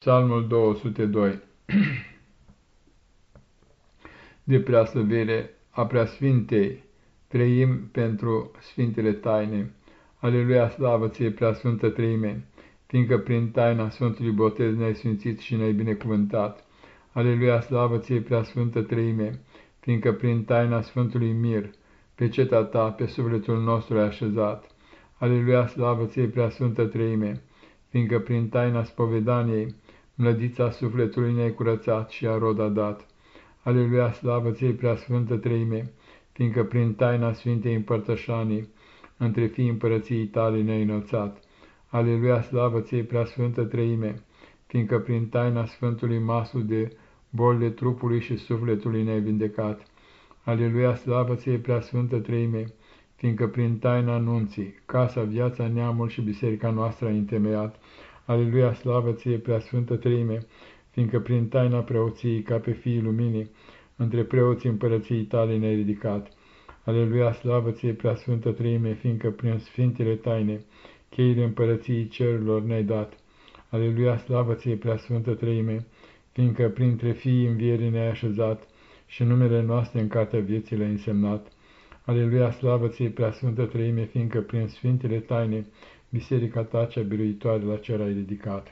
Psalmul 202 De preaslăvire a preasfintei, trăim pentru sfintele taine. Aleluia, slavă ție, preasfântă trăime, fiindcă prin taina Sfântului Botez ne-ai sfințit și ne-ai binecuvântat. Aleluia, slavă ție, preasfântă trăime, fiindcă prin taina Sfântului Mir, pe ceta ta, pe sufletul nostru ai așezat. Aleluia, slavă ție, preasfântă trăime, fiindcă prin taina spovedaniei, Mlădița sufletului ne-ai curățat și a roda dat. Aleluia, slavă ție, preasfântă treime, fiindcă prin taina Sfintei Împărtășanii, între fii împărăției tale ne-ai înălțat. Aleluia, slavă ție, preasfântă treime, fiindcă prin taina Sfântului Masul de bolile trupului și sufletului ne-ai vindecat. Aleluia, slavă ție, preasfântă treime, fiindcă prin taina anunții, casa, viața, neamul și biserica noastră ai întemeiat. Aleluia, slavă ție, preasfântă treime, fiindcă prin taina preoției, ca pe fiii luminii, între preoții împărăției tale ne-ai ridicat. Aleluia, slavă ție, preasfântă treime, fiindcă prin sfintele taine, cheile împărăției cerurilor ne-ai dat. Aleluia, slavă ție, preasfântă treime, fiindcă printre fiii învierii ne-ai așezat și numele noastre în cartea vieții le-ai însemnat. Aleluia, slavă ție, preasfântă treime, fiindcă prin sfintele taine, biserica ta cea biruitoare la cer ai ridicat.